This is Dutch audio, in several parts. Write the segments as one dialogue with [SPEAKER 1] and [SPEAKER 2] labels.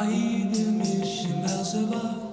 [SPEAKER 1] Shahid Mishim Belzebub.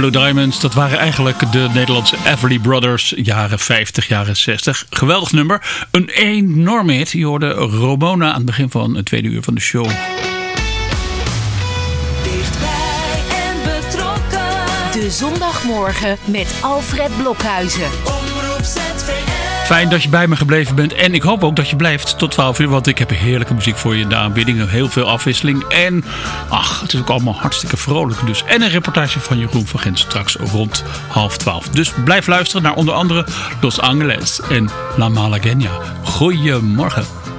[SPEAKER 1] Blue Diamonds, dat waren eigenlijk de Nederlandse Everly Brothers, jaren 50, jaren 60. Geweldig nummer. Een enorm hit. Je hoorde Romona aan het begin van het tweede uur van de show.
[SPEAKER 2] Dichtbij en betrokken. De zondagmorgen met Alfred Blokhuizen.
[SPEAKER 1] Fijn dat je bij me gebleven bent. En ik hoop ook dat je blijft tot 12 uur. Want ik heb heerlijke muziek voor je in de aanbiedingen. Heel veel afwisseling. En ach, het is ook allemaal hartstikke vrolijk. Dus. En een reportage van Jeroen van Gent straks rond half 12. Dus blijf luisteren naar onder andere Los Angeles en La Malagueña. Goedemorgen.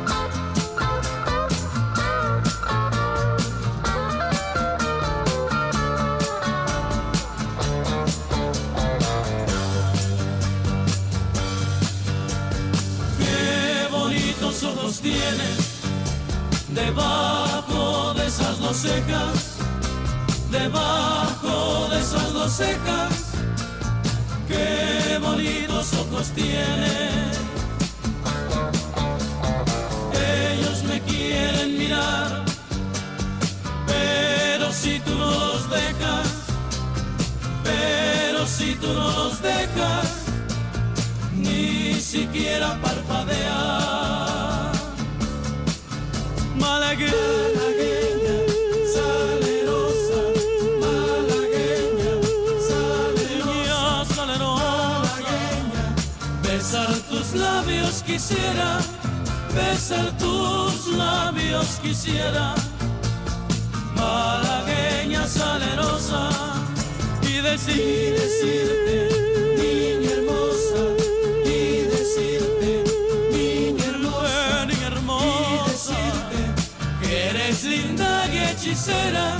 [SPEAKER 3] Si tú los dejas, ni siquiera parpadear. Malagueña. labios quisiera, besar tus labios quisiera, malagueña salerosa, y decir, decirte, niña hermosa, y decirte, niña hermosa, niña hermosa, y decirte que eres linda y hechicera,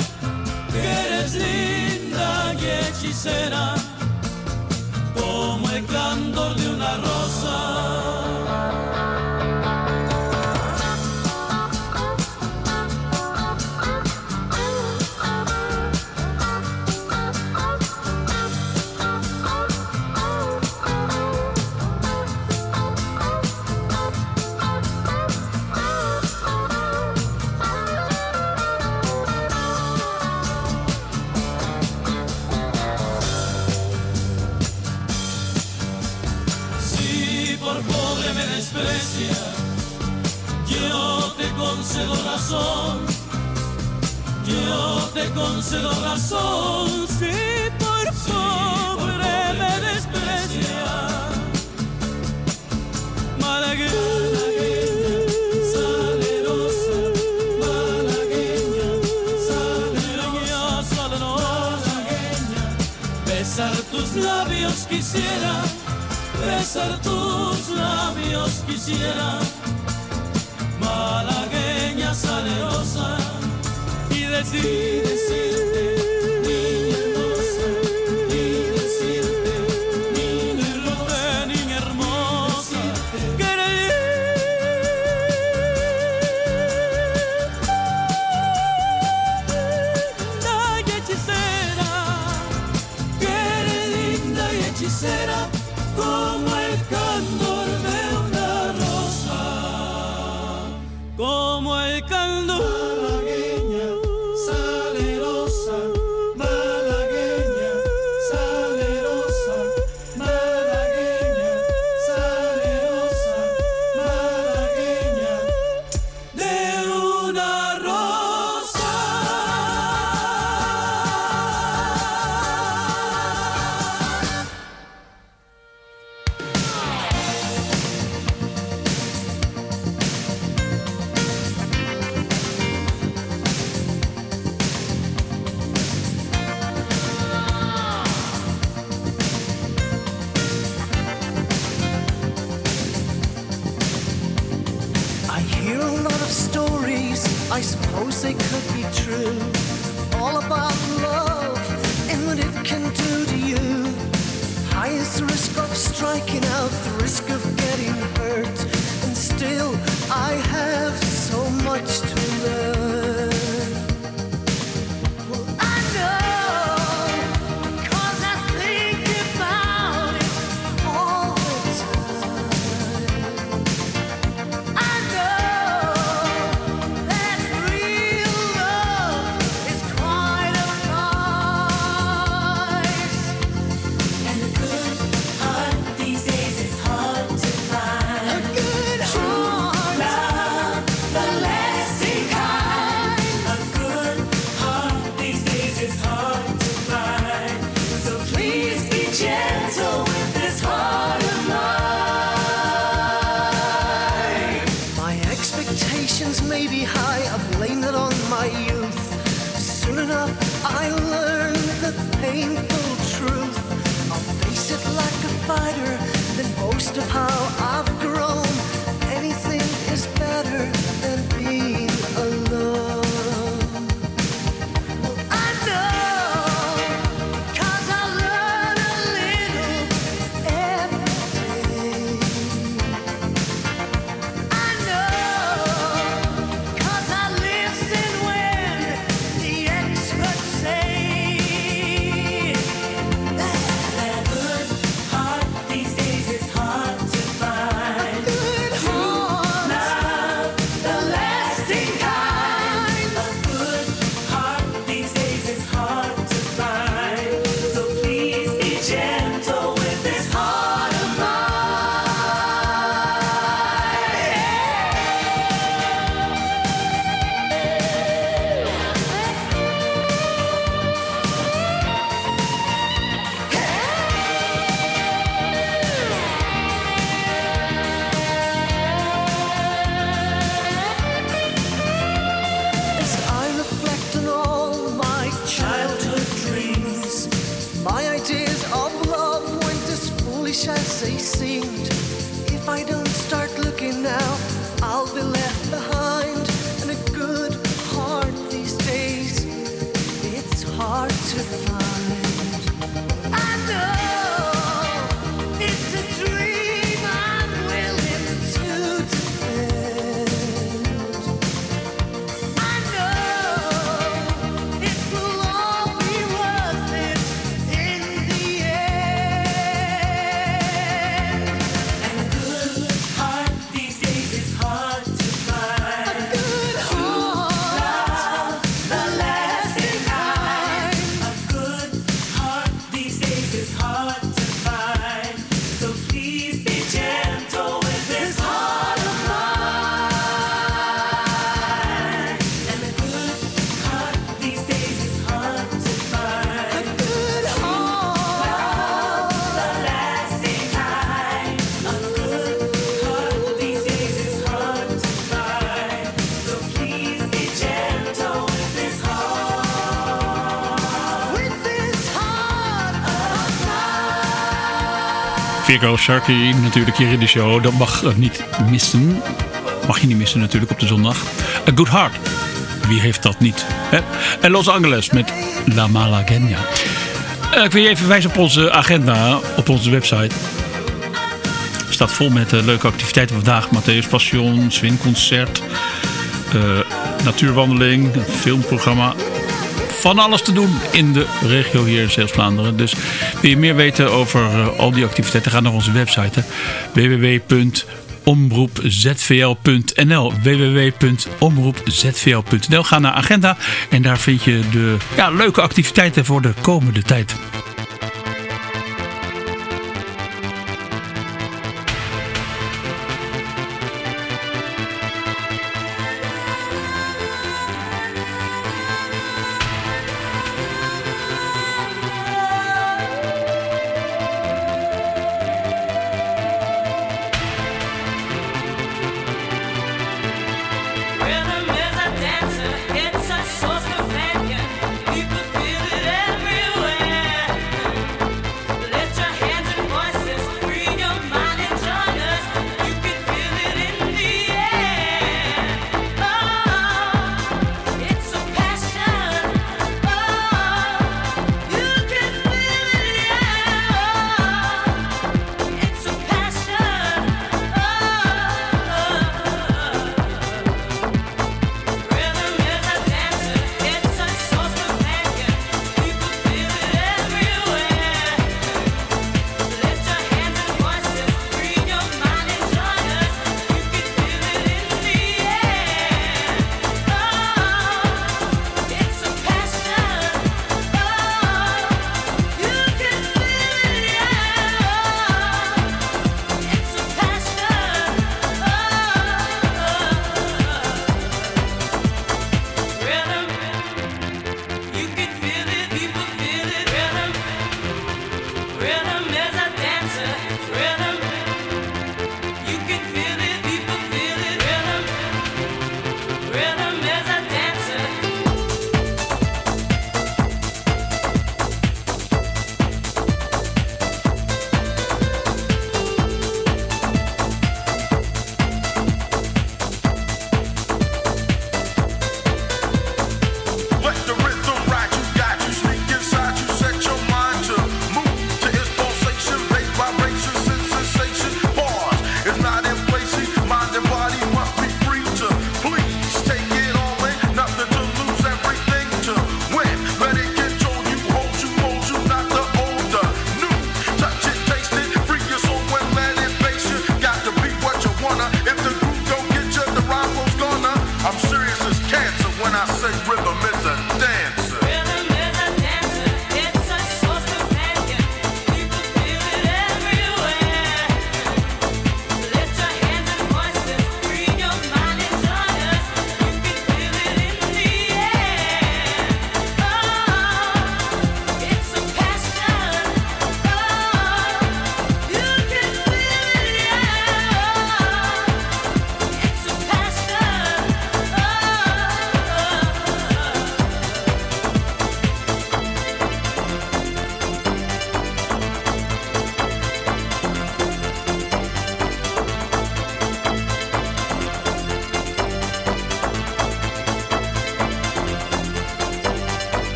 [SPEAKER 3] que eres linda y hechicera como el candor de una rosa. Yo te concedo razón,
[SPEAKER 4] si por sobre me despreciar.
[SPEAKER 3] Malagueña, salerosa. Malagueña, salerosa. Malagueña, salerosa. Malagueña, salerosa. Malagueña, besar
[SPEAKER 5] tus labios quisiera. Besar tus labios quisiera. desistir. they seemed. If I don't start looking now, I'll be left behind. And a good heart these days, it's hard to find.
[SPEAKER 1] Figo Sharky natuurlijk hier in de show. Dat mag eh, niet missen. Mag je niet missen natuurlijk op de zondag. A Good Heart. Wie heeft dat niet? Hè? En Los Angeles met La Malagueña. Uh, ik wil je even wijzen op onze agenda op onze website. Staat vol met uh, leuke activiteiten vandaag. Matthäus Passion, swingconcert, uh, natuurwandeling, een filmprogramma. Van alles te doen in de regio hier in Zeeuws-Vlaanderen. Dus wil je meer weten over uh, al die activiteiten? Ga naar onze website www.omroepzvl.nl www.omroepzvl.nl Ga naar agenda en daar vind je de ja, leuke activiteiten voor de komende tijd.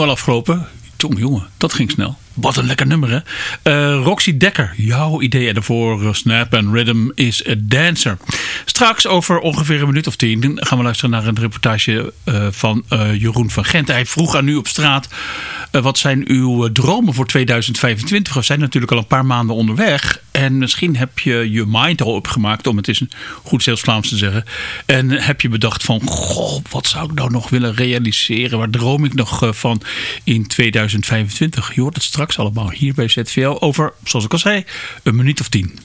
[SPEAKER 6] al
[SPEAKER 1] afgelopen. Tong jongen, dat ging snel. Wat een lekker nummer, hè? Uh, Roxy Dekker, jouw idee ervoor. daarvoor Snap and Rhythm is a Dancer. Straks over ongeveer een minuut of tien gaan we luisteren naar een reportage eh, van Jeroen van Gent. Hij vroeg aan u op straat, wat zijn uw dromen voor 2025? We zijn natuurlijk al een paar maanden onderweg. En misschien heb je je mind al opgemaakt, om het eens goed zelfs Vlaams te zeggen. En heb je bedacht van, goh, wat zou ik nou nog willen realiseren? Waar droom ik nog eh, van in 2025? Je hoort het straks allemaal hier bij ZVL over, zoals ik al zei, een minuut of tien.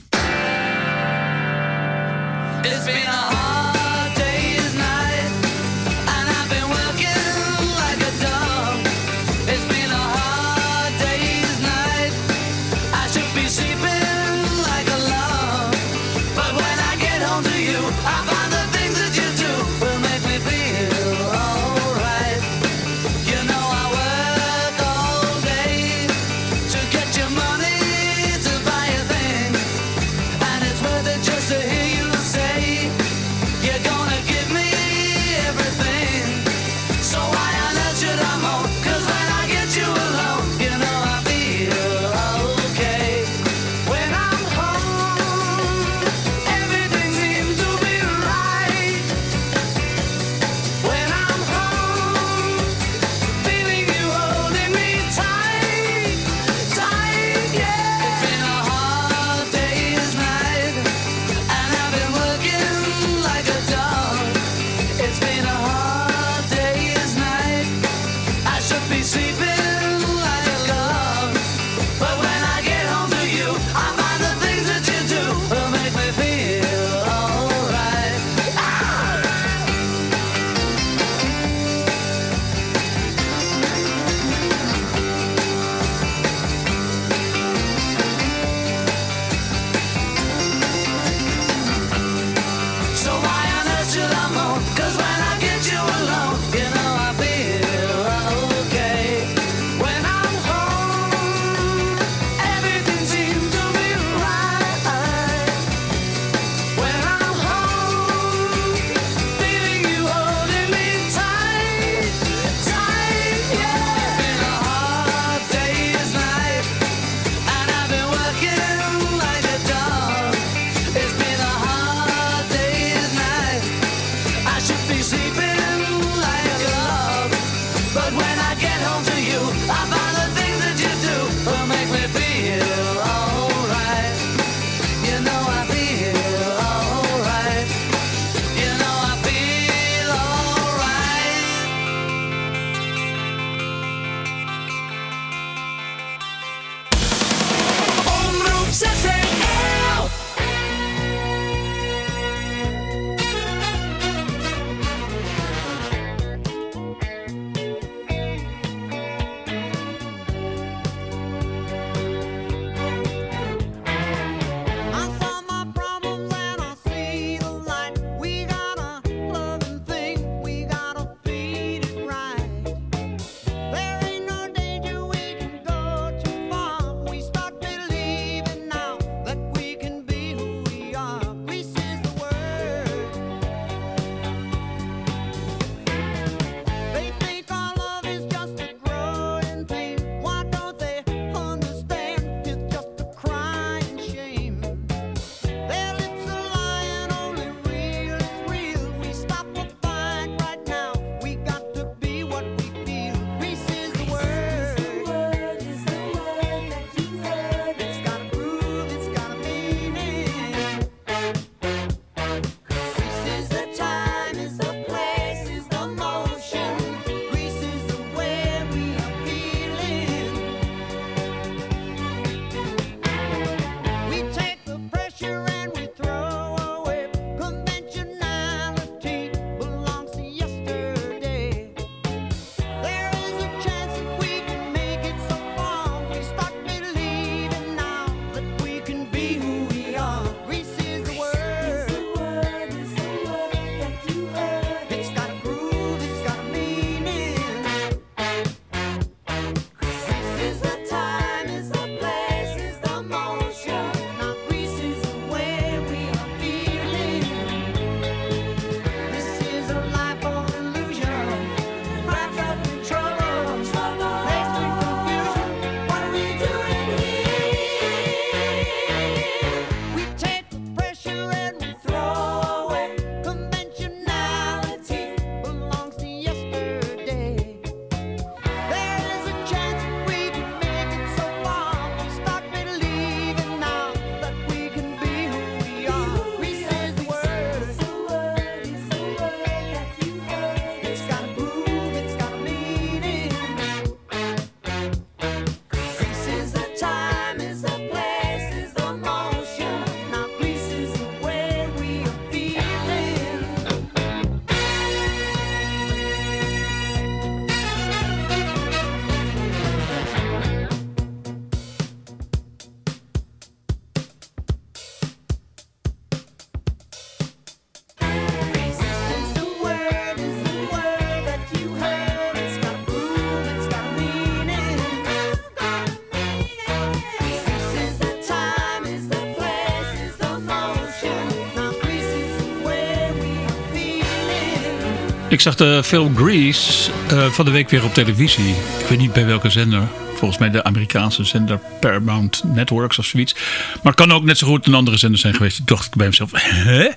[SPEAKER 5] Ik zag de film Grease eh, van de week weer op televisie. Ik weet niet bij welke zender. Volgens mij de Amerikaanse zender Paramount Networks of zoiets. Maar het kan ook net zo goed een andere zender zijn geweest. Toen dacht ik bij mezelf, hè?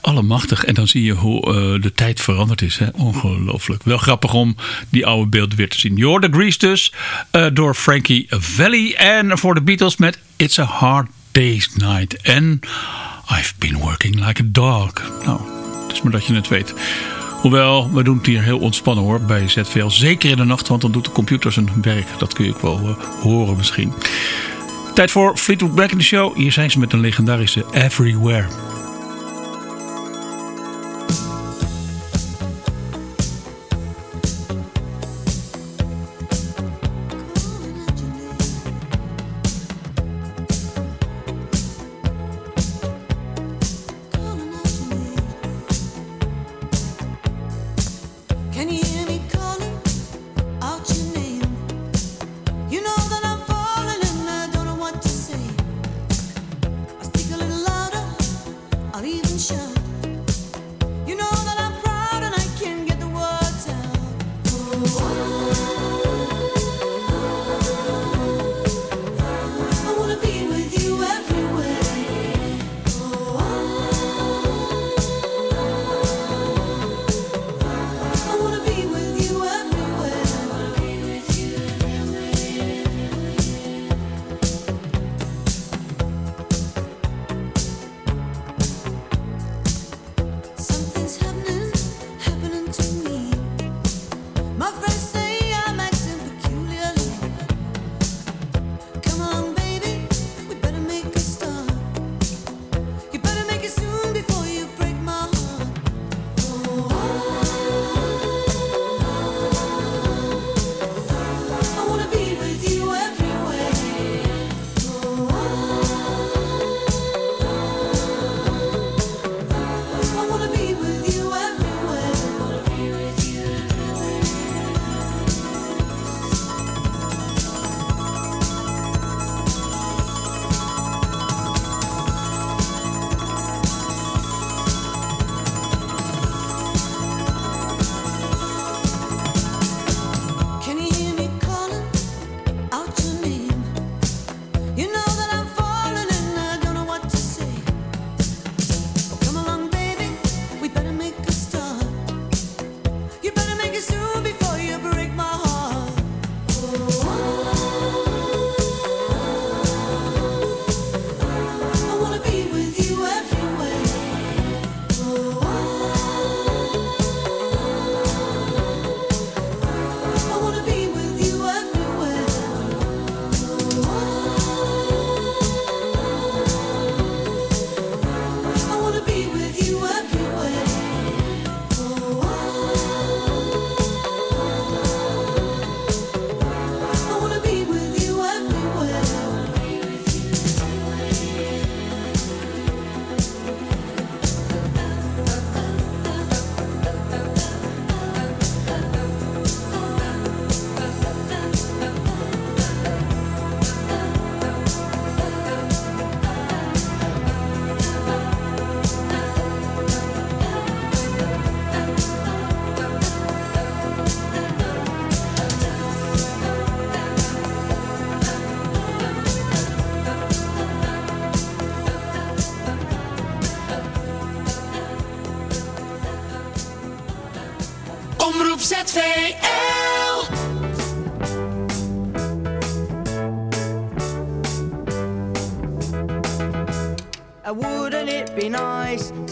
[SPEAKER 5] Allemachtig. En dan zie je hoe eh, de tijd veranderd is. Hè? Ongelooflijk. Wel grappig om die oude beelden weer te zien. Je hoorde Grease dus eh, door Frankie Valli. En voor de Beatles met It's a Hard Day's Night. En I've been working like a dog. Nou, het is maar dat je het weet. Hoewel, we doen het hier heel ontspannen hoor bij ZVL. Zeker in de nacht, want dan doet de computer zijn werk. Dat kun je ook wel eh, horen misschien. Tijd voor Fleetwood Mac in de show. Hier zijn ze met een legendarische Everywhere.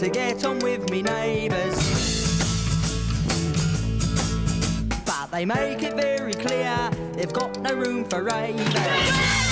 [SPEAKER 7] To get on with me
[SPEAKER 8] neighbours? But they make it very clear they've got no room for ravers.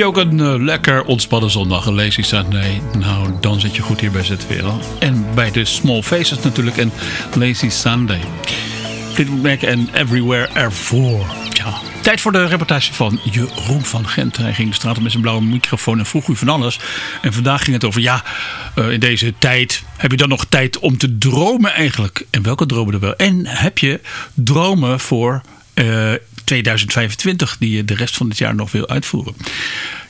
[SPEAKER 1] Je ook een eh, lekker ontspannen zondag, een lazy Sunday? Nou, dan zit je goed hier bij ZWL. En bij de Small Faces natuurlijk en Lazy Sunday. Fleetwood Mac en Everywhere Ervoor. Ja. Tijd voor de reportage van Jeroen van Gent. Hij ging de straat met zijn blauwe microfoon en vroeg u van alles. En vandaag ging het over, ja, eh, in deze tijd heb je dan nog tijd om te dromen eigenlijk? En welke dromen er wel? En heb je dromen voor eh, 2025 die je de rest van het jaar nog wil uitvoeren?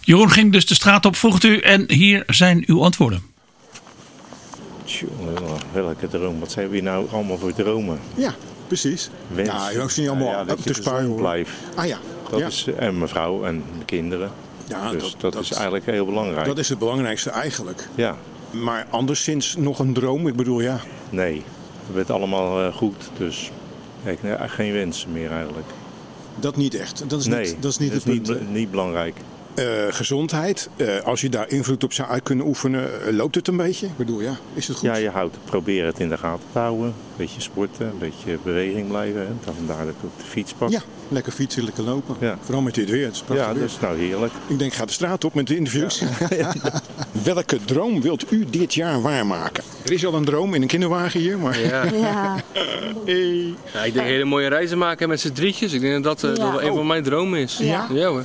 [SPEAKER 1] Jeroen ging dus de straat op, vroeg u en hier zijn uw antwoorden.
[SPEAKER 9] Tjonge, welke droom. Wat zijn we hier nou allemaal voor dromen?
[SPEAKER 10] Ja, precies.
[SPEAKER 9] Wens.
[SPEAKER 10] Ja, je hoeft niet allemaal
[SPEAKER 9] Nou ja,
[SPEAKER 10] op
[SPEAKER 9] dat
[SPEAKER 10] te hoor.
[SPEAKER 9] blijft.
[SPEAKER 10] Ah ja,
[SPEAKER 9] Dat
[SPEAKER 10] ja.
[SPEAKER 9] is, en mijn vrouw en mijn kinderen.
[SPEAKER 10] Ja,
[SPEAKER 9] dus
[SPEAKER 10] dat-
[SPEAKER 9] dat,
[SPEAKER 10] dat-
[SPEAKER 9] is eigenlijk heel belangrijk.
[SPEAKER 10] dat is het belangrijkste eigenlijk.
[SPEAKER 9] Ja,
[SPEAKER 10] Maar anderszins nog een droom. Ik bedoel, ja,
[SPEAKER 9] nee. Het werd allemaal eh, goed. Dus ik heb geen wensen meer eigenlijk.
[SPEAKER 10] Dat niet echt. Dat is
[SPEAKER 9] nee,
[SPEAKER 10] niet, dat is niet het punt.
[SPEAKER 9] niet, niet belangrijk.
[SPEAKER 10] Eh, gezondheid, eh, als je daar invloed op zou uit kunnen oefenen, eh, loopt het een beetje? Ik bedoel, ja, is het goed?
[SPEAKER 9] Ja, je houdt, probeer het in de gaten te houden. Een beetje sporten, een beetje beweging blijven. Hè. Dan ik op de fiets pak.
[SPEAKER 10] Ja, lekker fietsen, lekker lopen.
[SPEAKER 9] Ja.
[SPEAKER 10] Vooral met dit weer. Het is
[SPEAKER 9] Ja, dat is nou heerlijk.
[SPEAKER 10] Ik denk, ga de straat op met de interviews. Welke droom wilt u dit jaar waarmaken? Er is al een droom in een kinderwagen hier, maar...
[SPEAKER 11] Ja.
[SPEAKER 12] Ja.
[SPEAKER 10] Hey.
[SPEAKER 11] Ja, ik denk hele mooie reizen maken met z'n drietjes. Ik denk dat dat, eh,
[SPEAKER 12] Ja.
[SPEAKER 11] dat wel een van mijn dromen is.
[SPEAKER 12] Ja.
[SPEAKER 11] hoor.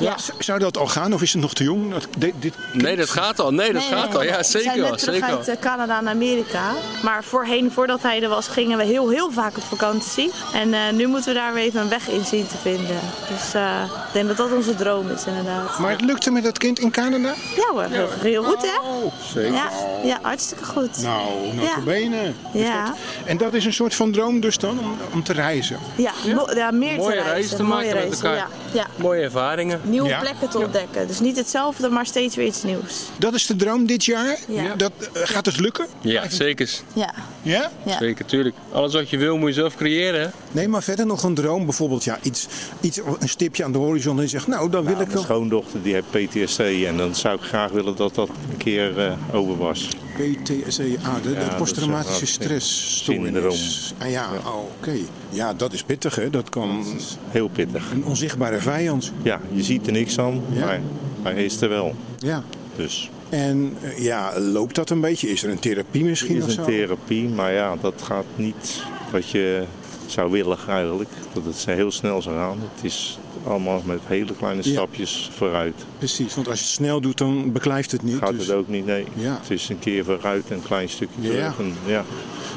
[SPEAKER 12] Ja.
[SPEAKER 10] Zou dat al gaan of is het nog te jong? Dat, dit, dit-
[SPEAKER 11] Nee, dat gaat al. Nee, dat
[SPEAKER 12] Nee,
[SPEAKER 11] gaat
[SPEAKER 12] nee,
[SPEAKER 11] al. Ja,
[SPEAKER 12] We
[SPEAKER 11] zeker
[SPEAKER 12] zijn
[SPEAKER 11] wel.
[SPEAKER 12] net terug
[SPEAKER 11] Zeker
[SPEAKER 12] uit eh, Canada naar Amerika. Maar voorheen, voordat hij er was, gingen we heel, heel vaak op vakantie. En eh, nu moeten we daar weer even een weg in zien te vinden. Dus eh, ik denk dat dat onze droom is inderdaad.
[SPEAKER 10] Maar het lukte met dat kind in Canada?
[SPEAKER 12] Ja hoor, heel, heel goed hè?
[SPEAKER 10] Oh, zeker.
[SPEAKER 12] Ja, ja hartstikke goed.
[SPEAKER 10] Nou, notabene.
[SPEAKER 12] Ja,
[SPEAKER 10] En dat is een soort van droom dus dan, om, om te reizen?
[SPEAKER 12] ja, ja meer
[SPEAKER 11] Mooie
[SPEAKER 12] te
[SPEAKER 11] reizen
[SPEAKER 12] reizen.
[SPEAKER 11] te
[SPEAKER 12] mooie
[SPEAKER 11] maken met
[SPEAKER 12] reizen,
[SPEAKER 11] elkaar.
[SPEAKER 12] Ja.
[SPEAKER 11] Mooie ervaringen.
[SPEAKER 12] Nieuwe
[SPEAKER 10] Ja.
[SPEAKER 12] plekken te ontdekken. Dus niet hetzelfde, maar steeds weer iets nieuws.
[SPEAKER 10] Dat is de droom dit jaar?
[SPEAKER 12] Ja.
[SPEAKER 10] Dat, eh, gaat het lukken?
[SPEAKER 11] Ja, zeker.
[SPEAKER 12] Ja,
[SPEAKER 10] Ja?
[SPEAKER 12] ja.
[SPEAKER 11] Zeker, tuurlijk. Alles wat je wil moet je zelf creëren. hè?
[SPEAKER 10] Nee, maar verder nog een droom. Bijvoorbeeld ja, iets, iets, een stipje aan de horizon. En je zegt, nou, dan wil ik
[SPEAKER 9] Mijn
[SPEAKER 10] wel.
[SPEAKER 9] schoondochter die heeft PTSD en dan zou ik graag willen dat dat een keer eh, over was.
[SPEAKER 10] PTSD, ah, de, de
[SPEAKER 9] Ja,
[SPEAKER 10] posttraumatische
[SPEAKER 9] dat is, eh,
[SPEAKER 10] stressstoornis. Ah ja, oh, oké. Ja, dat is pittig hè. Dat kan
[SPEAKER 9] Heel pittig.
[SPEAKER 10] een onzichtbare vijand.
[SPEAKER 9] Ja, je ziet er niks aan,
[SPEAKER 10] Ja.
[SPEAKER 9] maar hij is er wel.
[SPEAKER 10] Ja.
[SPEAKER 9] Dus
[SPEAKER 10] En eh, ja, loopt dat een beetje? Is er een therapie misschien
[SPEAKER 9] is
[SPEAKER 10] of
[SPEAKER 9] een
[SPEAKER 10] zo?
[SPEAKER 9] therapie, maar ja, dat gaat niet wat je zou willen eigenlijk. Dat het heel snel zou gaan. Het is allemaal met hele kleine
[SPEAKER 10] Ja.
[SPEAKER 9] stapjes vooruit.
[SPEAKER 10] Precies, want als je het snel doet, dan beklijft het niet.
[SPEAKER 9] Gaat
[SPEAKER 10] dus
[SPEAKER 9] het ook niet, nee.
[SPEAKER 10] Ja.
[SPEAKER 9] Het is een keer vooruit en een klein stukje
[SPEAKER 10] Ja.
[SPEAKER 9] terug. En, ja.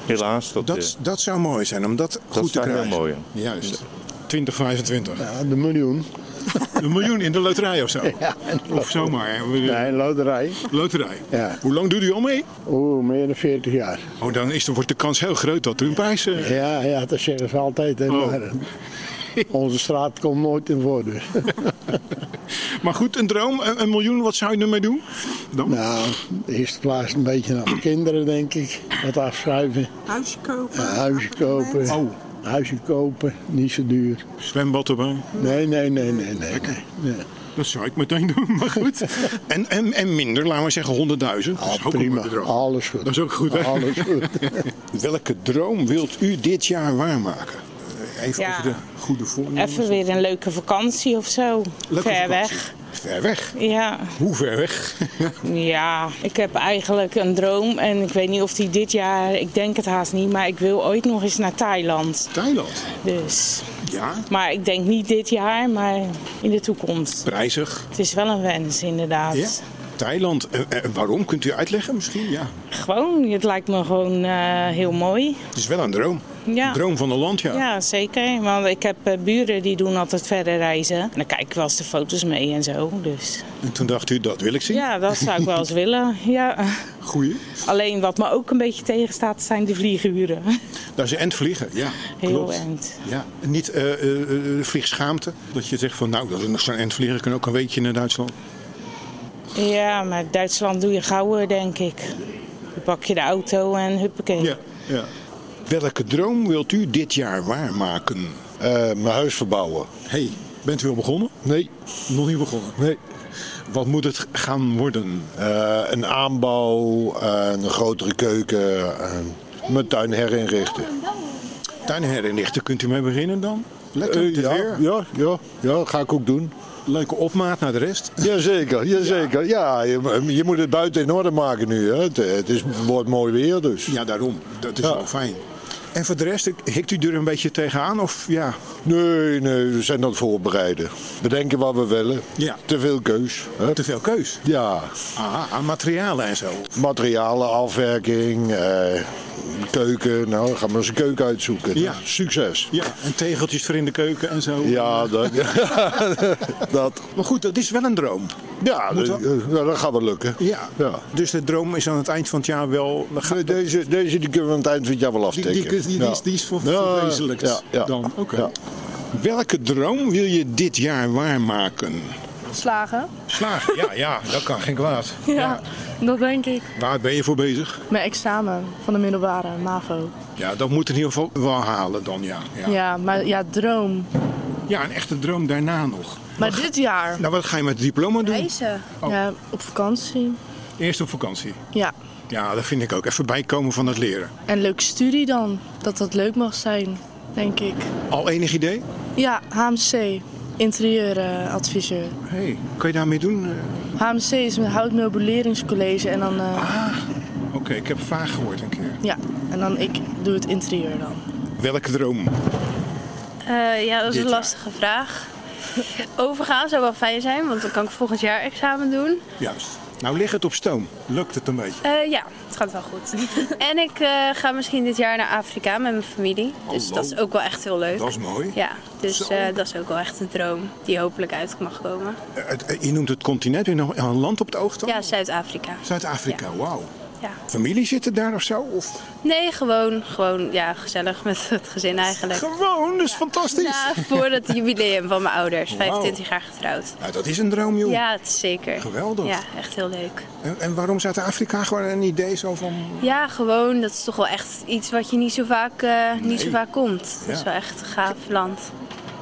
[SPEAKER 9] Helaas, dat,
[SPEAKER 10] dat,
[SPEAKER 9] eh,
[SPEAKER 10] dat zou mooi zijn om dat, goed te
[SPEAKER 9] zou heel
[SPEAKER 10] krijgen.
[SPEAKER 9] mooi,
[SPEAKER 10] Juist. 2025.
[SPEAKER 13] Ja, de miljoen.
[SPEAKER 10] Een miljoen in de loterij of zo? Of zomaar.
[SPEAKER 13] Nee, loterij.
[SPEAKER 10] Loterij.
[SPEAKER 13] Ja.
[SPEAKER 10] Hoe lang doet u al mee?
[SPEAKER 13] Oeh, meer dan 40 jaar.
[SPEAKER 10] Oh, dan is, dan wordt de kans heel groot dat u een prijs... eh,
[SPEAKER 13] Ja, ja, dat zeggen ze altijd. Hè,
[SPEAKER 10] Oh.
[SPEAKER 13] maar, onze straat komt nooit in voor. Dus.
[SPEAKER 10] maar goed, een droom, een, een miljoen, wat zou je ermee doen? Dan?
[SPEAKER 13] Nou, de eerste plaats een beetje naar mijn kinderen, denk ik. Wat afschrijven.
[SPEAKER 14] Huisje kopen.
[SPEAKER 13] Een huisje kopen.
[SPEAKER 10] Oh.
[SPEAKER 13] Huisje kopen, niet zo duur.
[SPEAKER 10] Zwembad erbij?
[SPEAKER 13] Nee, nee, nee, nee, nee. nee. nee.
[SPEAKER 10] Dat zou ik meteen doen, maar goed. En, en, en minder, laten we zeggen 100.000. Dat is ook een
[SPEAKER 13] prima, alles goed.
[SPEAKER 10] Dat is ook goed, hè?
[SPEAKER 13] Alles goed.
[SPEAKER 10] Welke droom wilt u dit jaar waarmaken? Even
[SPEAKER 15] Ja.
[SPEAKER 10] over de goede voornemens.
[SPEAKER 15] Even weer een leuke vakantie of zo.
[SPEAKER 10] Leuke
[SPEAKER 15] Ver
[SPEAKER 10] vakantie.
[SPEAKER 15] weg.
[SPEAKER 10] Ver weg?
[SPEAKER 15] Ja.
[SPEAKER 10] Hoe ver weg?
[SPEAKER 15] ja, ik heb eigenlijk een droom en ik weet niet of die dit jaar, ik denk het haast niet, maar ik wil ooit nog eens naar Thailand.
[SPEAKER 10] Thailand?
[SPEAKER 15] Dus.
[SPEAKER 10] Ja?
[SPEAKER 15] Maar ik denk niet dit jaar, maar in de toekomst.
[SPEAKER 10] Prijzig?
[SPEAKER 15] Het is wel een wens, inderdaad.
[SPEAKER 10] Ja? Thailand. Eh, waarom? Kunt u uitleggen misschien? Ja.
[SPEAKER 15] Gewoon, het lijkt me gewoon eh, heel mooi.
[SPEAKER 10] Het is wel een droom.
[SPEAKER 15] Ja.
[SPEAKER 10] Droom van een land, ja.
[SPEAKER 15] Ja, zeker. Want ik heb buren die doen altijd verder reizen. En dan kijk ik wel eens de foto's mee en zo. Dus
[SPEAKER 10] En toen dacht u, dat wil ik zien?
[SPEAKER 15] ja, dat zou ik wel eens willen. Ja.
[SPEAKER 10] Goeie.
[SPEAKER 15] Alleen wat me ook een beetje tegenstaat zijn de vlieguren.
[SPEAKER 10] Dat is een end vliegen, ja.
[SPEAKER 15] Heel
[SPEAKER 10] klopt.
[SPEAKER 15] end.
[SPEAKER 10] Ja. Niet vliegschaamte. Dat je zegt van, nou, dat is nog zo'n end vliegen. Ik kan ook een weekje naar Duitsland.
[SPEAKER 15] Ja, maar Duitsland doe je gauwer, denk ik. Dan pak je de auto en huppakee.
[SPEAKER 10] Ja. ja. Welke droom wilt u dit jaar waarmaken?
[SPEAKER 16] Eh, mijn huis verbouwen.
[SPEAKER 10] hey, bent u al begonnen?
[SPEAKER 16] Nee.
[SPEAKER 10] Nog niet begonnen?
[SPEAKER 16] Nee.
[SPEAKER 10] Wat moet het gaan worden?
[SPEAKER 16] Eh, een aanbouw, eh, een grotere keuken, eh, mijn tuin herinrichten.
[SPEAKER 10] Tuin herinrichten, kunt u mee beginnen dan? Lekker,
[SPEAKER 16] Eh,
[SPEAKER 10] het
[SPEAKER 16] ja,
[SPEAKER 10] weer.
[SPEAKER 16] ja, ja, ja, ga ik ook doen.
[SPEAKER 10] Leuke opmaat naar de rest.
[SPEAKER 16] Jazeker, jazeker. Ja, je, je moet het buiten in orde maken nu. Hè. Het, het is, wordt mooi weer dus.
[SPEAKER 10] Ja, daarom. Dat is
[SPEAKER 16] Ja.
[SPEAKER 10] wel fijn. En voor de rest, hikt u er een beetje tegenaan? Of ja?
[SPEAKER 16] Nee, nee, we zijn aan het voorbereiden. Bedenken wat we willen.
[SPEAKER 10] Ja.
[SPEAKER 16] Te veel keus. Hè.
[SPEAKER 10] Te veel keus?
[SPEAKER 16] Ja.
[SPEAKER 10] Aha, aan materialen en zo.
[SPEAKER 16] Materialen, afwerking, eh, keuken. Nou, gaan we eens een keuken uitzoeken.
[SPEAKER 10] Ja.
[SPEAKER 16] Succes.
[SPEAKER 10] Ja, en tegeltjes voor in de keuken en zo.
[SPEAKER 16] Ja, dat, dat.
[SPEAKER 10] Maar goed, dat is wel een droom.
[SPEAKER 16] Ja, dat,
[SPEAKER 10] wel-
[SPEAKER 16] ja, dat gaat wel lukken.
[SPEAKER 10] Ja.
[SPEAKER 16] Ja.
[SPEAKER 10] Dus de droom is aan het eind van het jaar wel... gaat-
[SPEAKER 16] Deze, deze die kunnen we aan het eind van het jaar wel
[SPEAKER 10] Die,
[SPEAKER 16] aftikken.
[SPEAKER 10] die, die, die,
[SPEAKER 16] Ja.
[SPEAKER 10] is, die is voor,
[SPEAKER 16] Ja,
[SPEAKER 10] verwezenlijkt
[SPEAKER 16] ja, ja.
[SPEAKER 10] dan. Oké. Welke droom wil je dit jaar waarmaken?
[SPEAKER 17] Slagen?
[SPEAKER 10] Slagen, ja, ja, dat kan geen kwaad.
[SPEAKER 17] Ja, dat denk ik.
[SPEAKER 10] Waar ben je voor bezig?
[SPEAKER 17] Mijn examen van de middelbare, MAVO.
[SPEAKER 10] Ja, dat moet in ieder geval wel halen dan, ja.
[SPEAKER 17] Ja,
[SPEAKER 10] Ja,
[SPEAKER 17] maar ja, droom.
[SPEAKER 10] ja een echte droom daarna nog.
[SPEAKER 17] Maar dit jaar?
[SPEAKER 10] Nou, wat ga je met het diploma doen?
[SPEAKER 17] Reizen.
[SPEAKER 10] Oh.
[SPEAKER 17] Ja, op vakantie.
[SPEAKER 10] Eerst op vakantie.
[SPEAKER 17] Ja,
[SPEAKER 10] Ja, dat vind ik ook. Even bijkomen van het leren.
[SPEAKER 17] en leuke studie dan. Dat dat leuk mag zijn, denk ik.
[SPEAKER 10] Al enig idee?
[SPEAKER 17] Ja, HMC. Interieuradviseur.
[SPEAKER 10] hey, kan je daarmee doen?
[SPEAKER 17] HMC is een houtmeubileringscollege en dan... eh,
[SPEAKER 10] Oké, ik heb vaag gehoord een keer.
[SPEAKER 17] Ja, en dan ik doe het interieur dan.
[SPEAKER 10] Welke droom?
[SPEAKER 18] Eh, ja, dat is
[SPEAKER 10] Dit
[SPEAKER 18] een
[SPEAKER 10] jaar.
[SPEAKER 18] lastige vraag. Overgaan zou wel fijn zijn, want dan kan ik volgend jaar examen doen.
[SPEAKER 10] Juist. Nou, ligt het op stoom. Lukt het een beetje?
[SPEAKER 18] Eh, ja, het gaat wel goed. en ik eh, ga misschien dit jaar naar Afrika met mijn familie. Dus
[SPEAKER 10] Hallo.
[SPEAKER 18] dat is ook wel echt heel leuk.
[SPEAKER 10] Dat is mooi.
[SPEAKER 18] Ja, dus eh, dat is ook wel echt een droom die hopelijk uit mag komen.
[SPEAKER 10] Je noemt het continent. Heb je nog een land op het oog dan?
[SPEAKER 18] Ja, Zuid-Afrika.
[SPEAKER 10] Zuid-Afrika, wauw.
[SPEAKER 18] Ja.
[SPEAKER 10] Familie zit er daar of zo? Of?
[SPEAKER 18] Nee, gewoon, gewoon ja, gezellig met het gezin eigenlijk.
[SPEAKER 10] Gewoon, dat is fantastisch.
[SPEAKER 18] Ja, voor het jubileum van mijn ouders.
[SPEAKER 10] Wauw.
[SPEAKER 18] 25 jaar getrouwd.
[SPEAKER 10] Nou, dat is een droom, joh.
[SPEAKER 18] Ja, het is zeker.
[SPEAKER 10] Geweldig.
[SPEAKER 18] Ja, echt heel leuk.
[SPEAKER 10] En, en waarom Zuid-Afrika? Gewoon een idee zo van...
[SPEAKER 18] Ja, gewoon, dat is toch wel echt iets wat je niet zo vaak, eh, niet zo vaak komt. Dat is wel echt een gaaf land.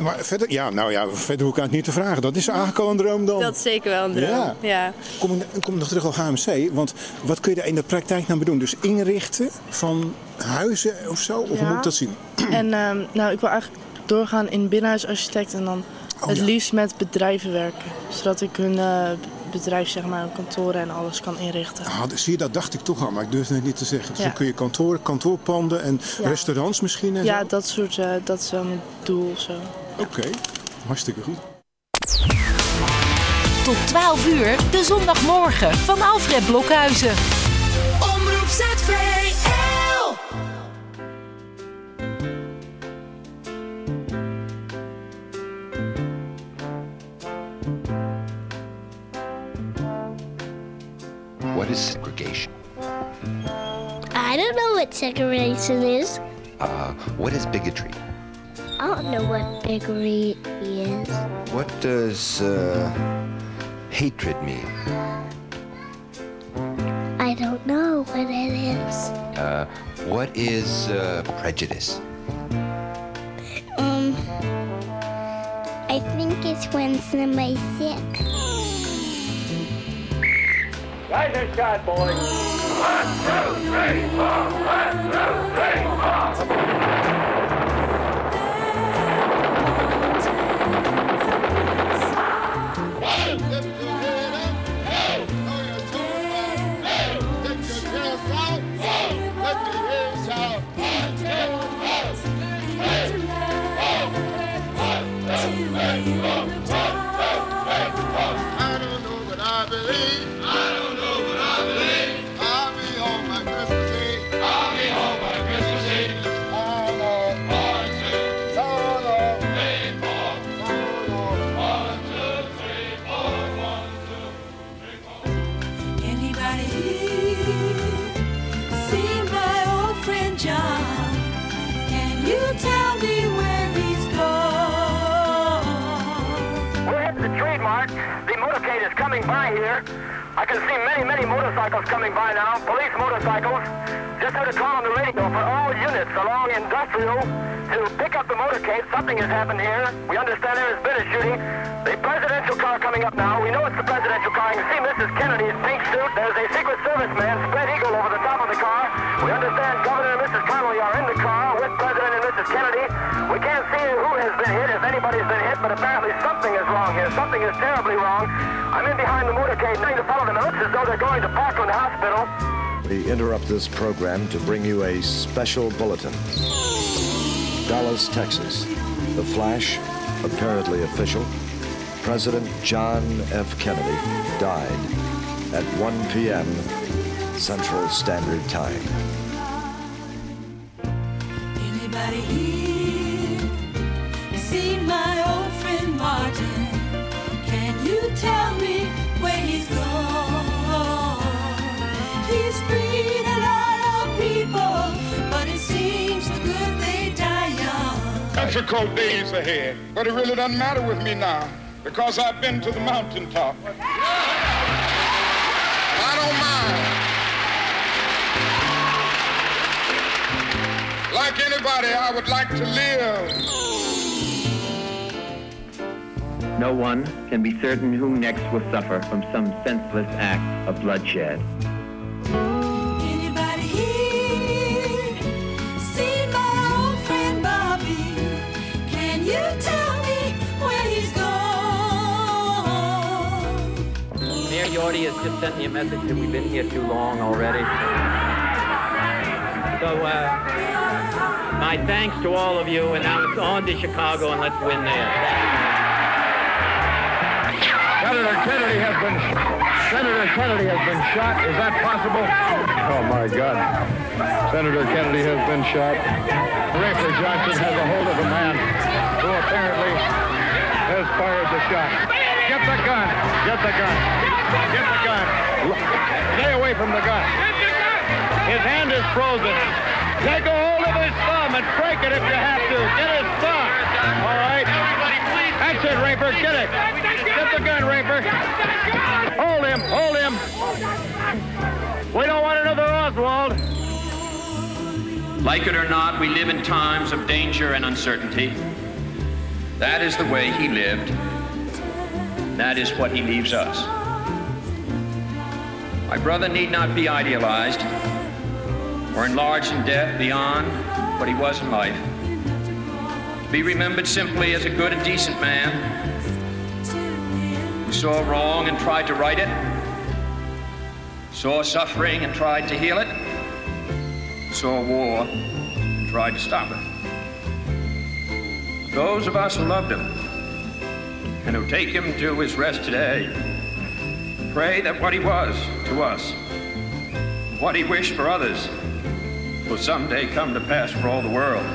[SPEAKER 10] Maar verder, ja, nou ja, verder hoef ik het niet te vragen. Dat is eigenlijk al een droom dan.
[SPEAKER 18] Dat is zeker wel een droom.
[SPEAKER 10] Ja.
[SPEAKER 18] Ja.
[SPEAKER 10] Kom, ik- kom nog terug op HMC, want wat kun je daar in de praktijk nou doen? Dus inrichten van huizen of zo? Of hoe moet ik dat zien?
[SPEAKER 17] En ehm, nou, ik wil eigenlijk doorgaan in binnenhuisarchitect en dan
[SPEAKER 10] Oh,
[SPEAKER 17] het
[SPEAKER 10] ja.
[SPEAKER 17] liefst met bedrijven werken. Zodat ik hun eh, bedrijf, zeg maar, kantoren en alles kan inrichten.
[SPEAKER 10] Ah, dus zie je, dat dacht ik toch al, maar ik durfde het niet te zeggen. Dus
[SPEAKER 17] Ja.
[SPEAKER 10] dan kun je kantoren, kantoorpanden en
[SPEAKER 17] Ja.
[SPEAKER 10] restaurants misschien en
[SPEAKER 17] Ja,
[SPEAKER 10] zo?
[SPEAKER 17] dat soort, eh, dat is wel mijn doel of zo.
[SPEAKER 10] Oké, hartstikke goed.
[SPEAKER 2] Tot 12 uur, de zondagmorgen van Alfred Blokhuizen.
[SPEAKER 8] Omroep ZVL.
[SPEAKER 19] Is segregation?
[SPEAKER 20] I don't know what segregation is.
[SPEAKER 19] Uh, what is bigotry?
[SPEAKER 14] I don't know what bigotry is.
[SPEAKER 19] What does uh, hatred mean?
[SPEAKER 14] I don't know what it is.
[SPEAKER 19] Uh, what is uh, prejudice?
[SPEAKER 14] Um, I think it's when somebody's sick.
[SPEAKER 20] Rise and shot, boys. One, two, three, four. One, two, three, four. Motorcycles coming by now. Police motorcycles. Just heard a call on the radio for all units along Industrial to pick up the motorcade. Something has happened here. We understand there has been a shooting. The presidential car coming up now. We know it's the presidential car. You can see Mrs. Kennedy's pink suit. There's a Secret Service man, spread eagle, over the top of the car. We understand Governor and Mrs. Connolly are in the car with President and Mrs. Kennedy. We can't see who has been hit, but apparently something is wrong here. Something is terribly wrong. I'm in behind the motorcade, trying to follow them. It looks as though they're going to Parkland Hospital.
[SPEAKER 21] We interrupt this program to bring you a special bulletin. Dallas, Texas. The flash, apparently official. President John F. Kennedy died at 1 p.m. Central Standard Time.
[SPEAKER 22] Anybody
[SPEAKER 23] Difficult days ahead, but it really doesn't matter with me now because I've been to the mountaintop. I don't mind. Like anybody, I would like to live.
[SPEAKER 24] No one can be certain who next will suffer from some senseless act of bloodshed. Yorty has just sent me a message that we've been here too long already. So, uh, my thanks to all of you, and now it's on to Chicago, and let's win there.
[SPEAKER 25] Senator Kennedy has been Senator Kennedy has been shot. Is that possible? Oh my God. Senator Kennedy has been shot. Rafer Johnson has a hold of a man who apparently has fired the shot. Get the gun. Get the gun. Get the gun. Stay away from the gun. Get the gun. His hand is frozen. Take a hold of his thumb and break it if you have to. Get his thumb. All right. That's it, Raper. Get it. Get the gun, Raper. Hold him. Hold him. We don't want another Oswald.
[SPEAKER 26] Like it or not, we live in times of danger and uncertainty. That is the way he lived. That is what he leaves us. My brother need not be idealized or enlarged in death beyond what he was in life. To be remembered simply as a good and decent man who saw wrong and tried to right it, saw suffering and tried to heal it, saw war and tried to stop it. Those of us who loved him and who take him to his rest today pray that what he was to us, what he wished for others, will someday come to pass for all the world.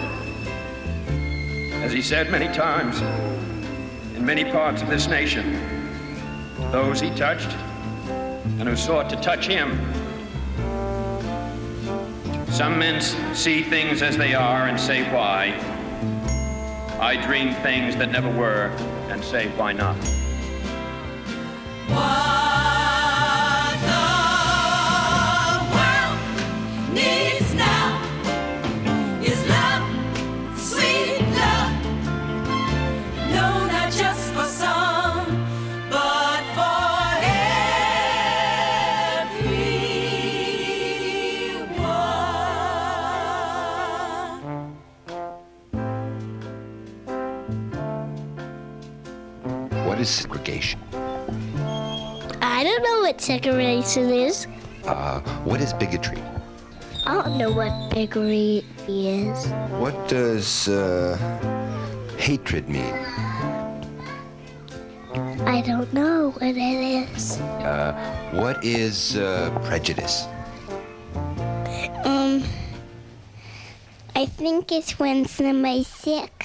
[SPEAKER 26] As he said many times, in many parts of this nation, those he touched and who sought to touch him. Some men see things as they are and say why. I dream things that never were and say, why not?
[SPEAKER 8] What
[SPEAKER 19] segregation
[SPEAKER 14] is.
[SPEAKER 19] Uh, what is bigotry?
[SPEAKER 14] I don't know what bigotry is.
[SPEAKER 19] What does uh, hatred mean?
[SPEAKER 14] I don't know what it is.
[SPEAKER 19] Uh, what is uh, prejudice?
[SPEAKER 14] Um, I think it's when somebody's sick.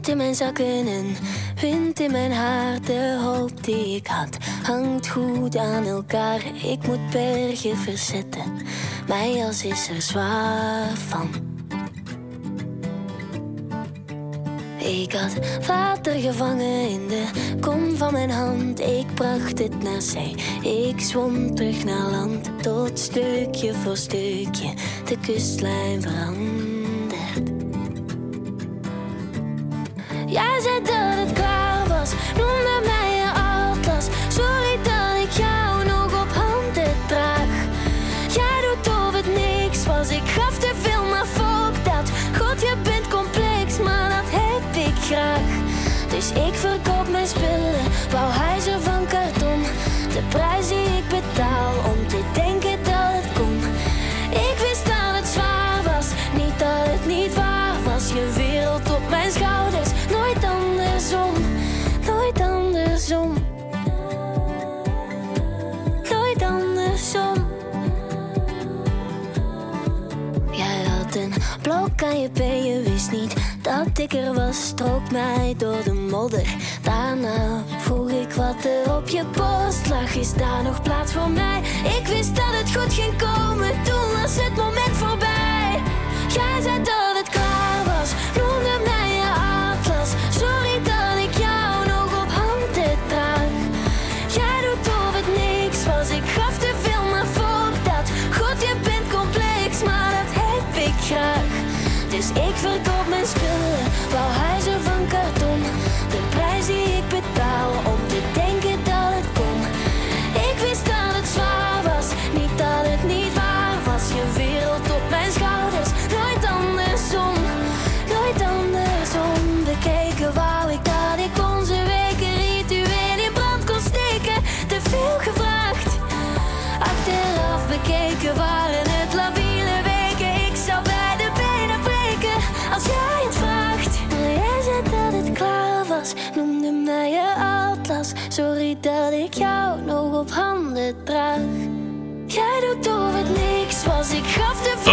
[SPEAKER 27] Zand in mijn zakken en wind in mijn haar. De hoop die ik had hangt goed aan elkaar. Ik moet bergen verzetten, mijn jas is er zwaar van. Ik had water gevangen in de kom van mijn hand. Ik bracht het naar zee. Ik zwom terug naar land. Tot stukje voor stukje de kustlijn verandert. Aan je been, je wist niet dat ik er was. Strook mij door de modder. Daarna vroeg ik wat er op je borst lag. Is daar nog plaats voor mij? Ik wist dat het goed ging komen, toen was het moment voorbij. Jij zei dat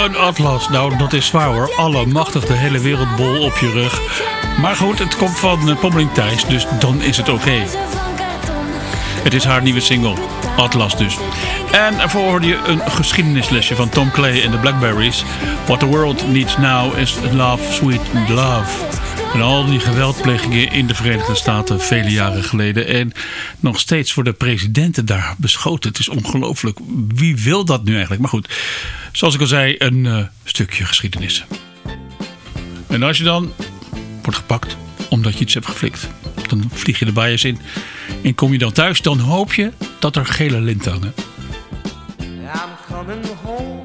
[SPEAKER 1] Een atlas, nou dat is zwaar hoor. Allemachtig de hele wereldbol op je rug. Maar goed, het komt van uh, Pommeling Thijs, dus dan is het oké. Het is haar nieuwe single, Atlas dus. En ervoor hoorde je een geschiedenislesje van Tom Clay en de Blackberries. What the world needs now is love, sweet love. En al die geweldplegingen in de Verenigde Staten vele jaren geleden. En nog steeds worden presidenten daar beschoten. Het is ongelooflijk. Wie wil dat nu eigenlijk? Maar goed, zoals ik al zei, een eh, stukje geschiedenis. En als je dan wordt gepakt omdat je iets hebt geflikt. Dan vlieg je de bias in. En kom je dan thuis, dan hoop je dat er gele linten hangen.
[SPEAKER 8] I'm coming home,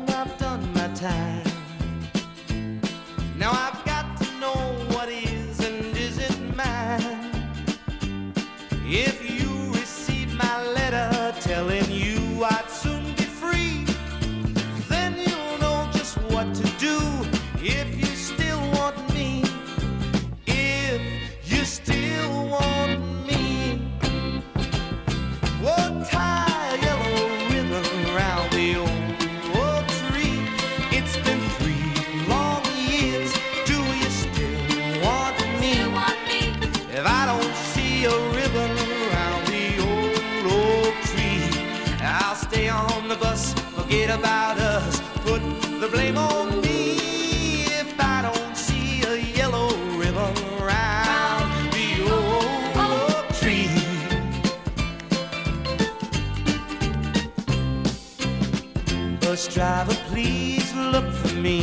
[SPEAKER 8] driver, please look for me.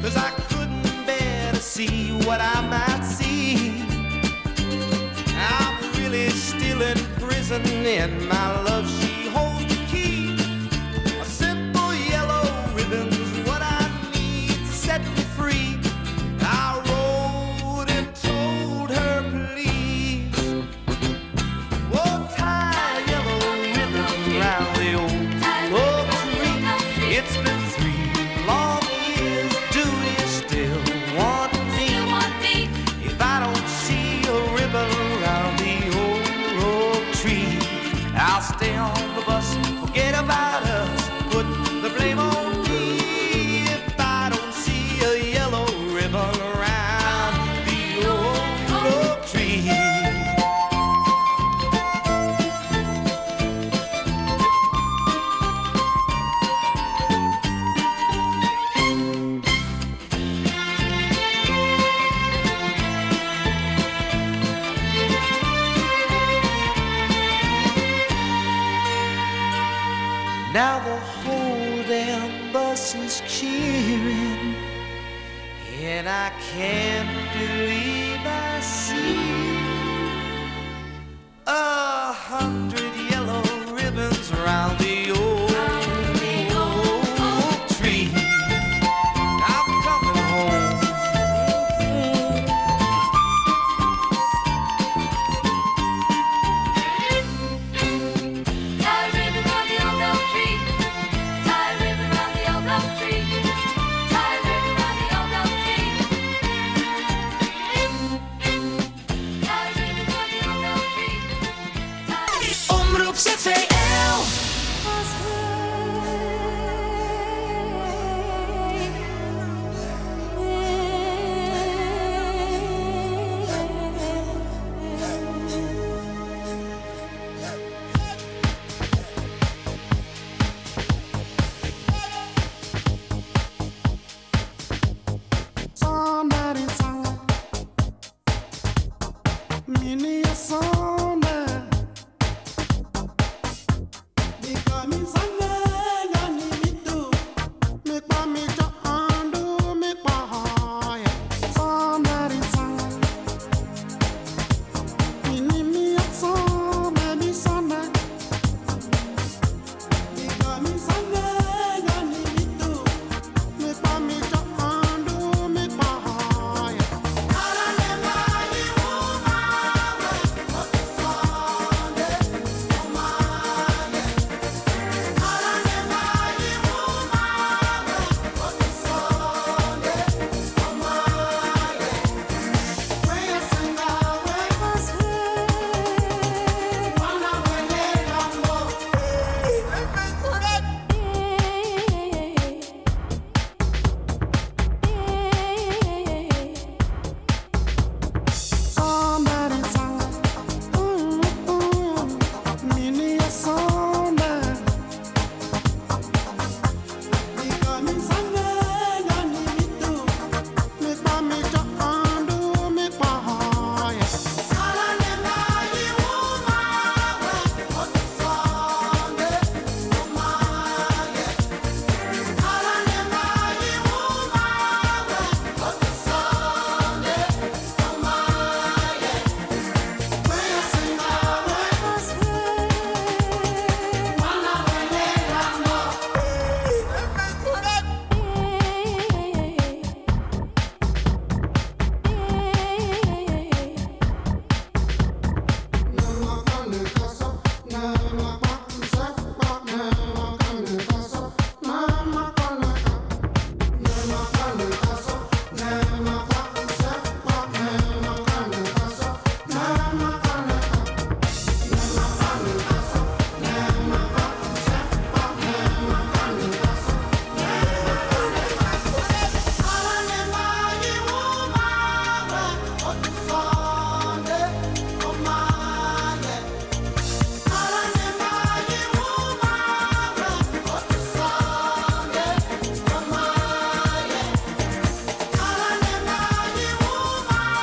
[SPEAKER 8] Cause I couldn't bear to see what I might see. I'm really still in prison in my love.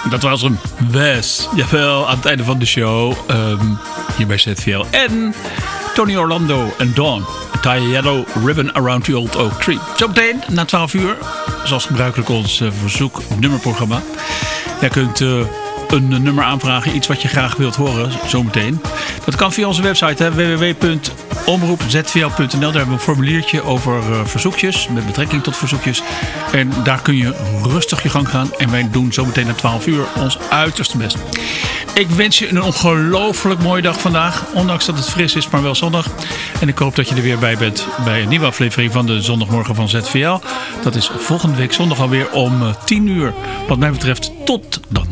[SPEAKER 1] Dat was hem. Wes. Jawel, aan het einde van de show. ehm, hier bij ZVL. En Tony Orlando en Dawn. Tie yellow ribbon around the old oak tree. Zometeen na 12 uur. Zoals gebruikelijk ons eh, verzoek nummerprogramma. Jij kunt eh, een nummer aanvragen. Iets wat je graag wilt horen. Zometeen. Dat kan via onze website. hè, www.omroepzvl.nl Daar hebben we een formuliertje over eh, verzoekjes. Met betrekking tot verzoekjes. En daar kun je rustig je gang gaan. En wij doen zometeen na 12 uur ons uiterste best. Ik wens je een ongelooflijk mooie dag vandaag. Ondanks dat het fris is, maar wel zondag. En ik hoop dat je er weer bij bent bij een nieuwe aflevering van de Zondagmorgen van ZVL. Dat is volgende week zondag alweer om eh, 10 uur. Wat mij betreft, tot dan.